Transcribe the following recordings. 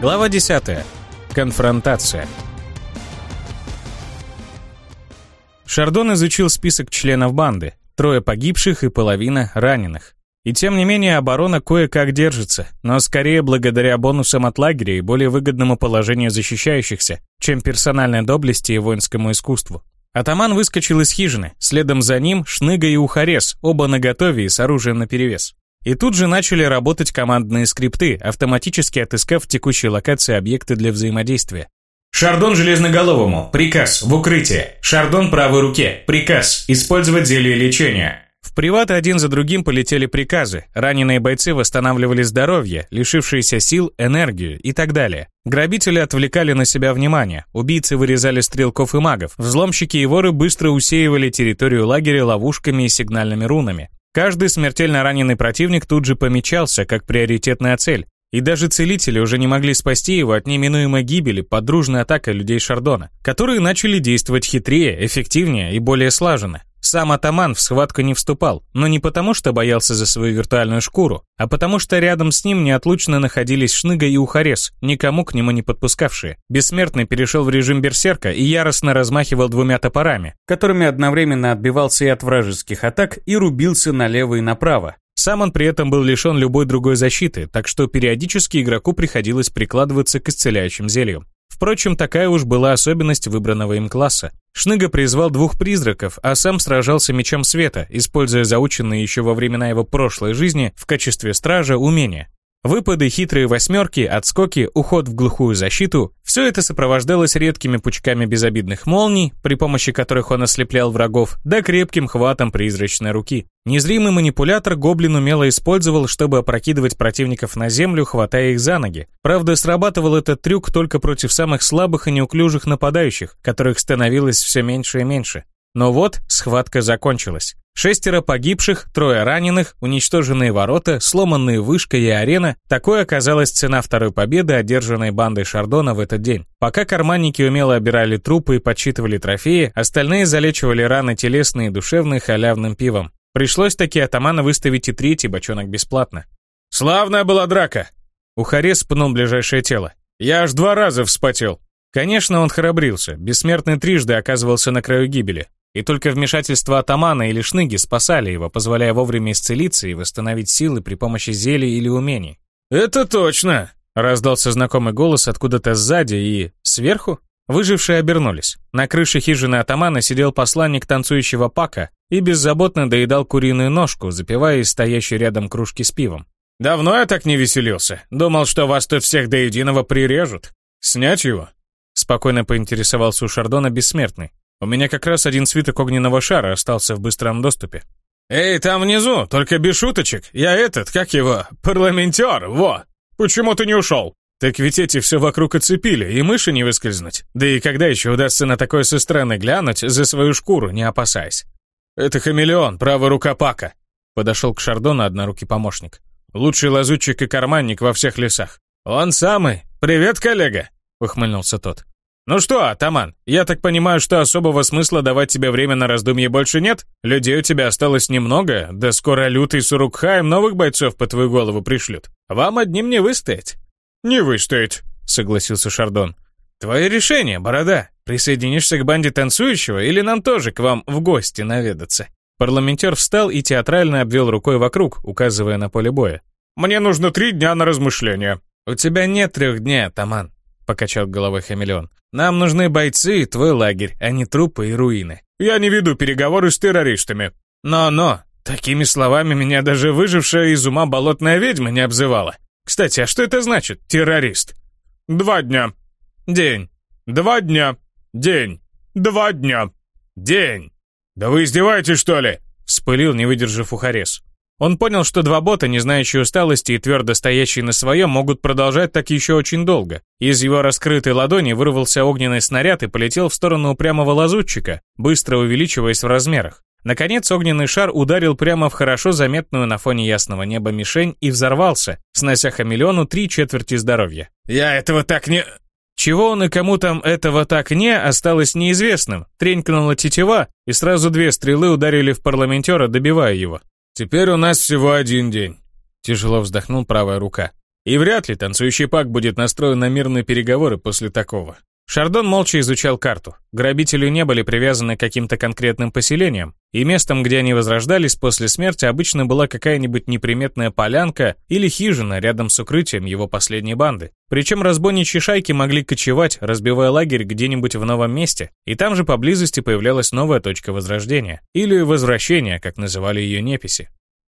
Глава 10. Конфронтация. Шардон изучил список членов банды. Трое погибших и половина раненых. И тем не менее оборона кое-как держится, но скорее благодаря бонусам от лагеря и более выгодному положению защищающихся, чем персональной доблести и воинскому искусству. Атаман выскочил из хижины, следом за ним Шныга и Ухарес, оба наготове и с оружием наперевес. И тут же начали работать командные скрипты, автоматически отыскав в текущей локации объекты для взаимодействия. Шардон Железноголовому. Приказ. В укрытие. Шардон правой руке. Приказ. Использовать зелье лечения. В приват один за другим полетели приказы. Раненые бойцы восстанавливали здоровье, лишившиеся сил, энергию и так далее. Грабители отвлекали на себя внимание, убийцы вырезали стрелков и магов, взломщики и воры быстро усеивали территорию лагеря ловушками и сигнальными рунами. Каждый смертельно раненый противник тут же помечался как приоритетная цель, и даже целители уже не могли спасти его от неминуемой гибели под дружной атакой людей Шардона, которые начали действовать хитрее, эффективнее и более слаженно. Сам атаман в схватку не вступал, но не потому, что боялся за свою виртуальную шкуру, а потому что рядом с ним неотлучно находились Шныга и Ухарес, никому к нему не подпускавшие. Бессмертный перешел в режим берсерка и яростно размахивал двумя топорами, которыми одновременно отбивался и от вражеских атак, и рубился налево и направо. Сам он при этом был лишен любой другой защиты, так что периодически игроку приходилось прикладываться к исцеляющим зельям. Впрочем, такая уж была особенность выбранного им класса. Шныга призвал двух призраков, а сам сражался мечом света, используя заученные еще во времена его прошлой жизни в качестве стража умения. Выпады, хитрые восьмерки, отскоки, уход в глухую защиту – все это сопровождалось редкими пучками безобидных молний, при помощи которых он ослеплял врагов, да крепким хватом призрачной руки. Незримый манипулятор Гоблин умело использовал, чтобы опрокидывать противников на землю, хватая их за ноги. Правда, срабатывал этот трюк только против самых слабых и неуклюжих нападающих, которых становилось все меньше и меньше. Но вот схватка закончилась. Шестеро погибших, трое раненых, уничтоженные ворота, сломанные вышка и арена – такой оказалась цена второй победы, одержанной бандой Шардона в этот день. Пока карманники умело обирали трупы и подсчитывали трофеи, остальные залечивали раны телесные и душевные халявным пивом. Пришлось таки атамана выставить и третий бочонок бесплатно. «Славная была драка!» Ухарес пнул ближайшее тело. «Я аж два раза вспотел!» Конечно, он храбрился, бессмертный трижды оказывался на краю гибели. И только вмешательство атамана или шныги спасали его, позволяя вовремя исцелиться и восстановить силы при помощи зелий или умений. «Это точно!» — раздался знакомый голос откуда-то сзади и... сверху? Выжившие обернулись. На крыше хижины атамана сидел посланник танцующего Пака и беззаботно доедал куриную ножку, запивая из стоящей рядом кружки с пивом. «Давно я так не веселился. Думал, что вас тут всех до единого прирежут. Снять его?» Спокойно поинтересовался у Шардона бессмертный. У меня как раз один свиток огненного шара остался в быстром доступе. «Эй, там внизу, только без шуточек. Я этот, как его, парламентер, во! Почему ты не ушел?» «Так ведь эти все вокруг оцепили, и мыши не выскользнуть. Да и когда еще удастся на такое со стороны глянуть за свою шкуру, не опасаясь?» «Это хамелеон, правая рука Пака», — подошел к Шардону однорукий помощник. «Лучший лазутчик и карманник во всех лесах». «Он самый. Привет, коллега», — ухмыльнулся тот. «Ну что, атаман, я так понимаю, что особого смысла давать тебе время на раздумье больше нет? Людей у тебя осталось немного, да скоро лютый Сурукхаем новых бойцов по твою голову пришлют. Вам одним не выстоять». «Не выстоять», — согласился Шардон. «Твое решение, борода. Присоединишься к банде танцующего или нам тоже к вам в гости наведаться?» Парламентер встал и театрально обвел рукой вокруг, указывая на поле боя. «Мне нужно три дня на размышления». «У тебя нет трех дней, атаман», — покачал головой хамелеон. Нам нужны бойцы и твой лагерь, а не трупы и руины. Я не веду переговоры с террористами. Но-но, такими словами меня даже выжившая из ума болотная ведьма не обзывала. Кстати, а что это значит, террорист? Два дня. День. Два дня. День. Два дня. День. Да вы издеваетесь, что ли? Вспылил, не выдержав ухарес. Он понял, что два бота, не знающие усталости и твердо стоящие на своем, могут продолжать так еще очень долго. Из его раскрытой ладони вырвался огненный снаряд и полетел в сторону упрямого лазутчика, быстро увеличиваясь в размерах. Наконец огненный шар ударил прямо в хорошо заметную на фоне ясного неба мишень и взорвался, снося хамелеону три четверти здоровья. «Я этого так не...» Чего он и кому там этого так не, осталось неизвестным. Тренькнула тетива, и сразу две стрелы ударили в парламентера, добивая его. «Теперь у нас всего один день», — тяжело вздохнул правая рука. И вряд ли танцующий пак будет настроен на мирные переговоры после такого. Шардон молча изучал карту. Грабители не были привязаны к каким-то конкретным поселениям, и местом, где они возрождались после смерти, обычно была какая-нибудь неприметная полянка или хижина рядом с укрытием его последней банды. Причем разбойничьи шайки могли кочевать, разбивая лагерь где-нибудь в новом месте, и там же поблизости появлялась новая точка возрождения, или возвращения, как называли ее неписи.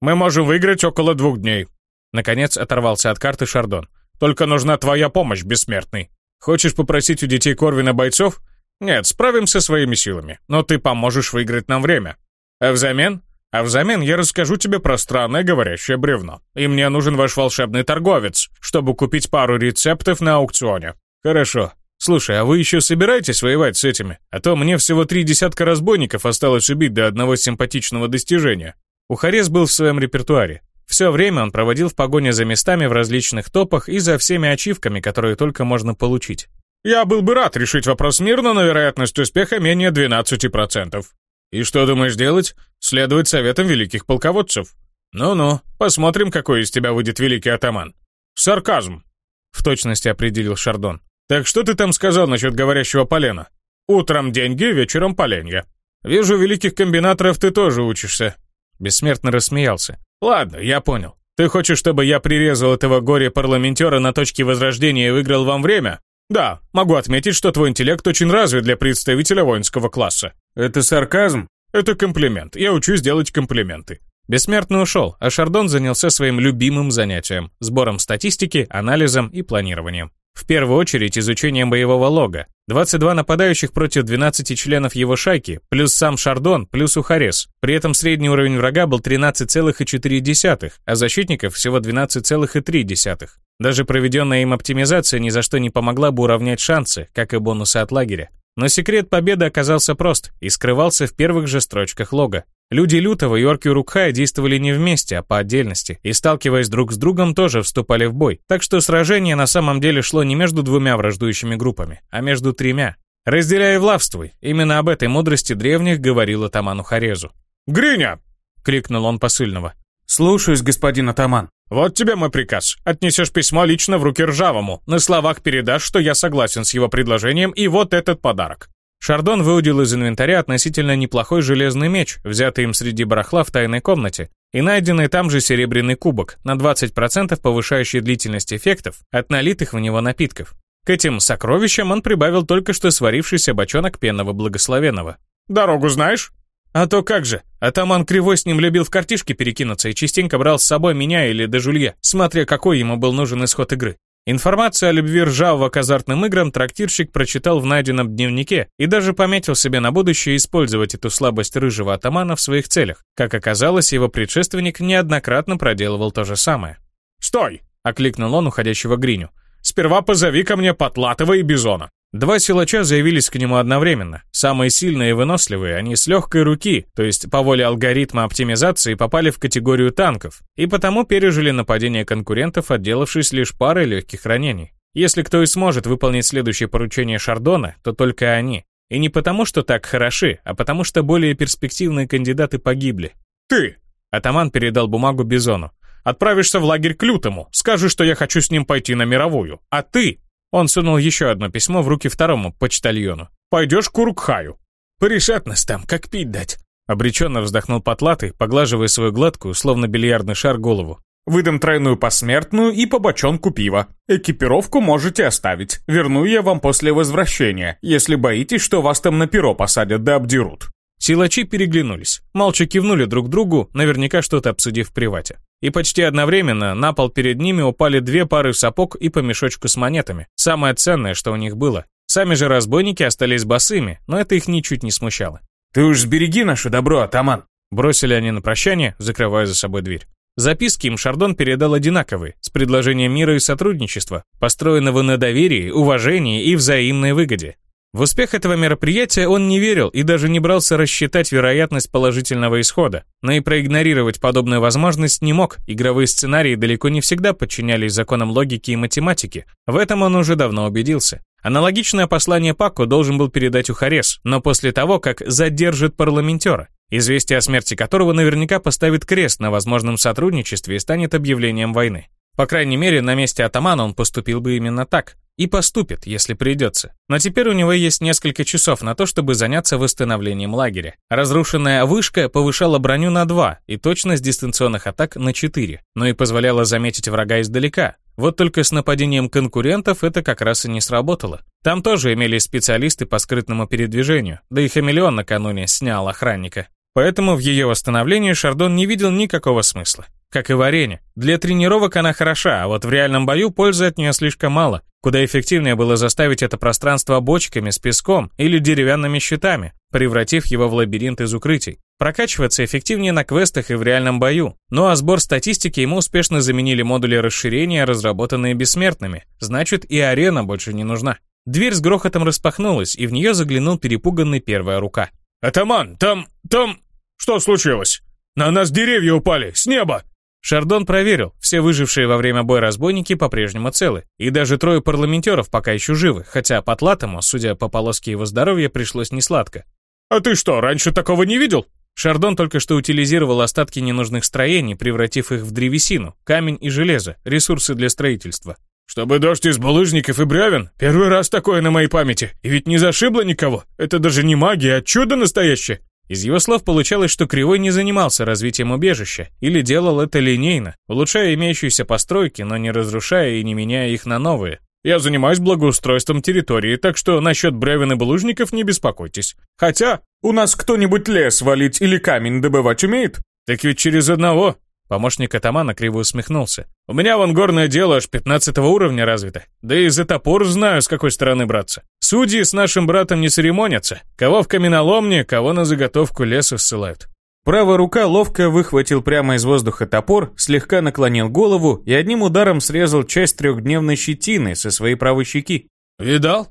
«Мы можем выиграть около двух дней», Наконец оторвался от карты Шардон. «Только нужна твоя помощь, бессмертный. Хочешь попросить у детей Корвина бойцов? Нет, справимся своими силами, но ты поможешь выиграть нам время. А взамен? А взамен я расскажу тебе про странное говорящее бревно. И мне нужен ваш волшебный торговец, чтобы купить пару рецептов на аукционе. Хорошо. Слушай, а вы еще собираетесь воевать с этими? А то мне всего три десятка разбойников осталось убить до одного симпатичного достижения. Ухарес был в своем репертуаре. Все время он проводил в погоне за местами в различных топах и за всеми ачивками, которые только можно получить. «Я был бы рад решить вопрос мирно, но вероятность успеха менее 12%. И что думаешь делать? Следовать советам великих полководцев. Ну-ну, посмотрим, какой из тебя выйдет великий атаман. Сарказм», — в точности определил Шардон. «Так что ты там сказал насчет говорящего полена? Утром деньги, вечером поленья. Вижу, великих комбинаторов ты тоже учишься». Бессмертно рассмеялся. Ладно, я понял. Ты хочешь, чтобы я прирезал этого горе-парламентера на точке возрождения и выиграл вам время? Да, могу отметить, что твой интеллект очень развит для представителя воинского класса. Это сарказм? Это комплимент. Я учусь делать комплименты. Бессмертный ушел, а Шардон занялся своим любимым занятием – сбором статистики, анализом и планированием. В первую очередь изучением боевого лога. 22 нападающих против 12 членов его шайки, плюс сам Шардон, плюс Ухарес. При этом средний уровень врага был 13,4, а защитников всего 12,3. Даже проведенная им оптимизация ни за что не помогла бы уравнять шансы, как и бонусы от лагеря. Но секрет победы оказался прост и скрывался в первых же строчках лога. Люди Лютого и орки Урукхая действовали не вместе, а по отдельности, и сталкиваясь друг с другом, тоже вступали в бой. Так что сражение на самом деле шло не между двумя враждующими группами, а между тремя. «Разделяй и влавствуй», именно об этой мудрости древних говорил атаману Харезу. «Гриня!» — крикнул он посыльного. «Слушаюсь, господин атаман». «Вот тебе мой приказ. Отнесешь письмо лично в руки Ржавому. На словах передашь, что я согласен с его предложением, и вот этот подарок. Шардон выудил из инвентаря относительно неплохой железный меч, взятый им среди барахла в тайной комнате, и найденный там же серебряный кубок, на 20% повышающий длительность эффектов от налитых в него напитков. К этим сокровищам он прибавил только что сварившийся бочонок пенного благословенного. «Дорогу знаешь?» «А то как же! Атаман Кривой с ним любил в картишки перекинуться и частенько брал с собой меня или Дежулье, смотря какой ему был нужен исход игры. Информацию о любви ржавого к азартным играм трактирщик прочитал в найденном дневнике и даже пометил себе на будущее использовать эту слабость рыжего атамана в своих целях. Как оказалось, его предшественник неоднократно проделывал то же самое. «Стой!» — окликнул он уходящего Гриню. «Сперва позови ко мне Потлатова и Бизона». Два силача заявились к нему одновременно. Самые сильные и выносливые, они с легкой руки, то есть по воле алгоритма оптимизации, попали в категорию танков, и потому пережили нападение конкурентов, отделавшись лишь парой легких ранений. Если кто и сможет выполнить следующее поручение Шардона, то только они. И не потому, что так хороши, а потому, что более перспективные кандидаты погибли. «Ты!» Атаман передал бумагу Бизону. «Отправишься в лагерь к Лютому, скажешь, что я хочу с ним пойти на мировую, а ты он сунул еще одно письмо в руки второму почтальону. «Пойдешь к Урукхаю». «Порешат нас там, как пить дать». Обреченно вздохнул потлатый, поглаживая свою гладкую, словно бильярдный шар, голову. «Выдам тройную посмертную и по бочонку пива. Экипировку можете оставить. Верну я вам после возвращения, если боитесь, что вас там на перо посадят да обдерут». Силачи переглянулись, молча кивнули друг другу, наверняка что-то обсудив в привате. И почти одновременно на пол перед ними упали две пары сапог и по мешочку с монетами, самое ценное, что у них было. Сами же разбойники остались босыми, но это их ничуть не смущало. «Ты уж сбереги наше добро, атаман!» Бросили они на прощание, закрывая за собой дверь. Записки им Шардон передал одинаковые, с предложением мира и сотрудничества, построенного на доверии, уважении и взаимной выгоде. В успех этого мероприятия он не верил и даже не брался рассчитать вероятность положительного исхода, но и проигнорировать подобную возможность не мог, игровые сценарии далеко не всегда подчинялись законам логики и математики, в этом он уже давно убедился. Аналогичное послание Паку должен был передать Ухарес, но после того, как задержит парламентера, известие о смерти которого наверняка поставит крест на возможном сотрудничестве и станет объявлением войны. По крайней мере, на месте атамана он поступил бы именно так. И поступит, если придется. Но теперь у него есть несколько часов на то, чтобы заняться восстановлением лагеря. Разрушенная вышка повышала броню на 2 и точность дистанционных атак на 4, но и позволяла заметить врага издалека. Вот только с нападением конкурентов это как раз и не сработало. Там тоже имелись специалисты по скрытному передвижению, да и хамелеон накануне снял охранника. Поэтому в ее восстановлении Шардон не видел никакого смысла. Как и в арене. Для тренировок она хороша, а вот в реальном бою пользы от нее слишком мало. Куда эффективнее было заставить это пространство бочками с песком или деревянными щитами, превратив его в лабиринт из укрытий. Прокачиваться эффективнее на квестах и в реальном бою. Ну а сбор статистики ему успешно заменили модули расширения, разработанные бессмертными. Значит, и арена больше не нужна. Дверь с грохотом распахнулась, и в нее заглянул перепуганный первая рука. «Атаман, там... там... что случилось? На нас деревья упали, с неба!» Шардон проверил, все выжившие во время боя разбойники по-прежнему целы, и даже трое парламентеров пока еще живы, хотя Потлатому, судя по полоске его здоровья, пришлось несладко. «А ты что, раньше такого не видел?» Шардон только что утилизировал остатки ненужных строений, превратив их в древесину, камень и железо, ресурсы для строительства. «Чтобы дождь из булыжников и бревен? Первый раз такое на моей памяти. И ведь не зашибло никого. Это даже не магия, а чудо настоящее». Из его слов получалось, что Кривой не занимался развитием убежища, или делал это линейно, улучшая имеющиеся постройки, но не разрушая и не меняя их на новые. Я занимаюсь благоустройством территории, так что насчет бревен и булыжников не беспокойтесь. Хотя, у нас кто-нибудь лес валить или камень добывать умеет? Так ведь через одного. Помощник атамана криво усмехнулся. У меня вон горное дело аж 15 уровня развито. Да и за топор знаю, с какой стороны браться. Судьи с нашим братом не церемонятся. Кого в каменоломне, кого на заготовку леса ссылают. Правая рука ловко выхватил прямо из воздуха топор, слегка наклонил голову и одним ударом срезал часть трехдневной щетины со своей правой щеки. «Видал?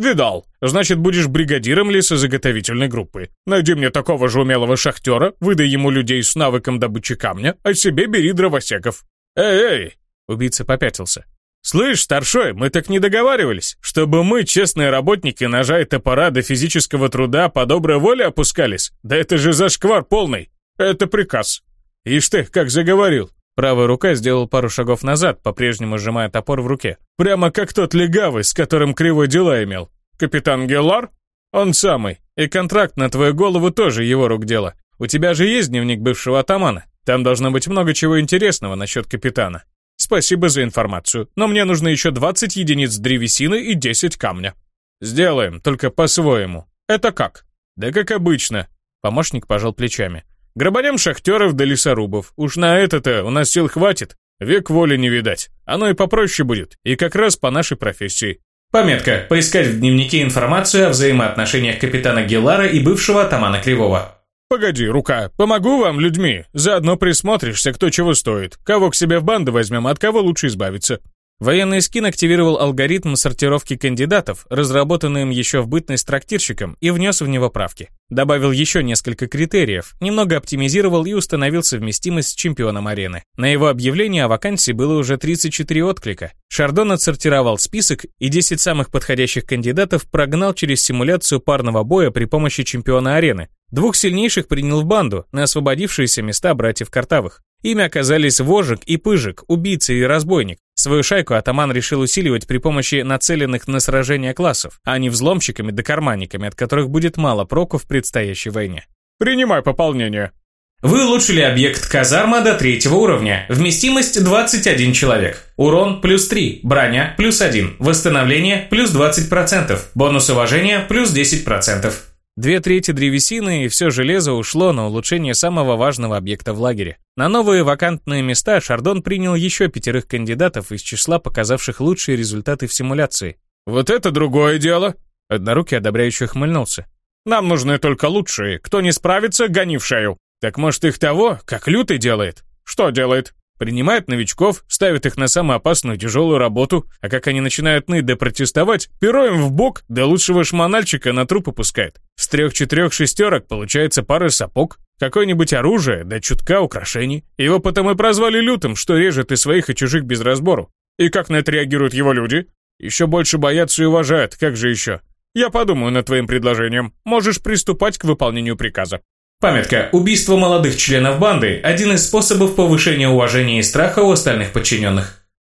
Видал. Значит, будешь бригадиром лесозаготовительной группы. Найди мне такого же умелого шахтера, выдай ему людей с навыком добычи камня, а себе бери дровосеков. Эй-эй!» Убийца попятился. «Слышь, старшой, мы так не договаривались, чтобы мы, честные работники ножа и топора до физического труда по доброй воле опускались? Да это же зашквар полный! Это приказ!» «Ишь ты, как заговорил!» Правая рука сделал пару шагов назад, по-прежнему сжимая топор в руке. «Прямо как тот легавый, с которым кривой дела имел. Капитан Геллар? Он самый. И контракт на твою голову тоже его рук дело. У тебя же есть дневник бывшего атамана. Там должно быть много чего интересного насчет капитана. Спасибо за информацию, но мне нужно еще 20 единиц древесины и 10 камня. Сделаем, только по-своему. Это как? Да как обычно. Помощник пожал плечами. Грабанем шахтеров да лесорубов. Уж на это-то у нас сил хватит. Век воли не видать. Оно и попроще будет. И как раз по нашей профессии. Пометка. Поискать в дневнике информацию о взаимоотношениях капитана Гелара и бывшего атамана Кривого. «Погоди, рука, помогу вам людьми. Заодно присмотришься, кто чего стоит. Кого к себе в банду возьмем, от кого лучше избавиться». Военный скин активировал алгоритм сортировки кандидатов, разработанный им еще в бытность трактирщиком, и внес в него правки. Добавил еще несколько критериев, немного оптимизировал и установил совместимость с чемпионом арены. На его объявление о вакансии было уже 34 отклика. Шардон отсортировал список и 10 самых подходящих кандидатов прогнал через симуляцию парного боя при помощи чемпиона арены. Двух сильнейших принял в банду на освободившиеся места братьев Картавых. Ими оказались Вожик и Пыжик, убийца и разбойник. Свою шайку атаман решил усиливать при помощи нацеленных на сражение классов, а не взломщиками да карманниками, от которых будет мало проку в предстоящей войне. «Принимай пополнение». Вы улучшили объект казарма до третьего уровня. Вместимость 21 человек. Урон плюс 3. Броня плюс 1. Восстановление плюс 20%. Бонус уважения плюс 10%. Две трети древесины и все железо ушло на улучшение самого важного объекта в лагере. На новые вакантные места Шардон принял еще пятерых кандидатов из числа показавших лучшие результаты в симуляции. «Вот это другое дело!» Однорукий одобряюще хмыльнулся. «Нам нужны только лучшие. Кто не справится, гони в шею. Так может их того, как Лютый делает? Что делает? Принимает новичков, ставит их на самую опасную тяжелую работу, а как они начинают ныть да протестовать, перо им в бок, да лучшего шмональчика на труп опускает. С трех-четырех шестерок получается пара сапог, какое-нибудь оружие, да чутка украшений. Его потом и прозвали лютым, что режет и своих, и чужих без разбору. И как на это реагируют его люди? Еще больше боятся и уважают, как же еще? Я подумаю над твоим предложением. Можешь приступать к выполнению приказа. Памятка. Убийство молодых членов банды – один из способов повышения уважения и страха у остальных подчиненных.